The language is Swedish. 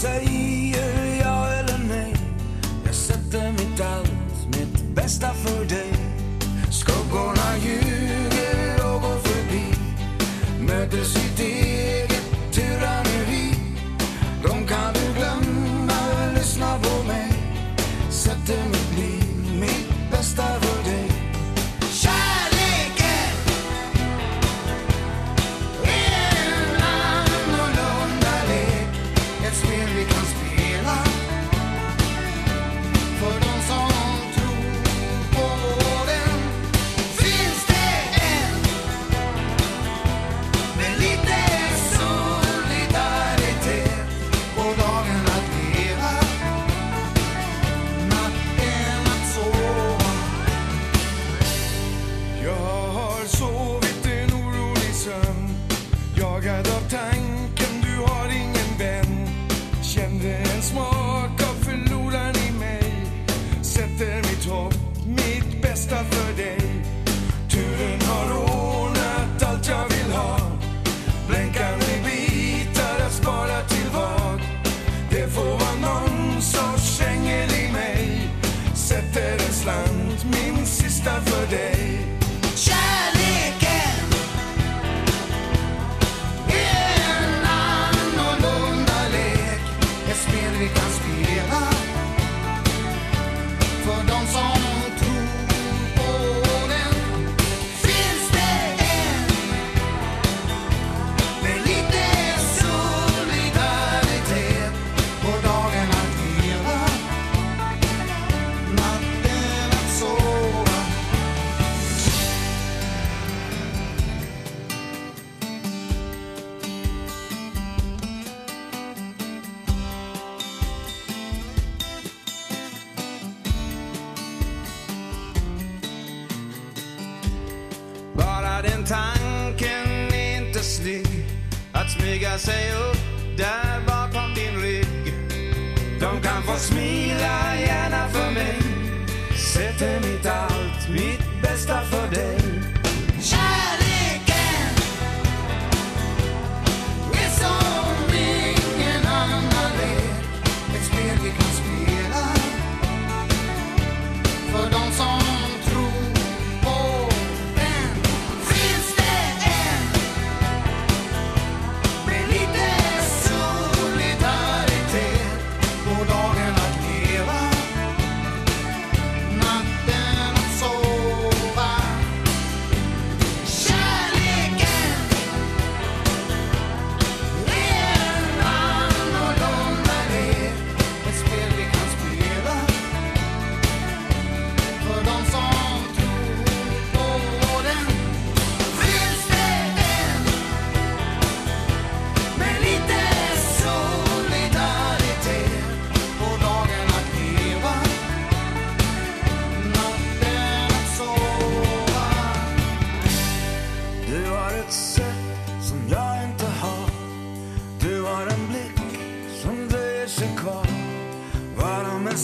säger ja eller nej. Jag sätter mitt allt, mitt bästa för dig. Skuggorna ljuger och går förbi. möter sitt eget tyranni. De kan du glömma, lyssna på mig. Sätter dans son Den tanken är inte snygg att smyga sig upp där bakom din rygg. De kan få smila gärna för mig. Sätter mitt allt, mitt bästa för Du har ett sätt som jag inte har. Du har en blick som dröjer sig kvar. Vad de än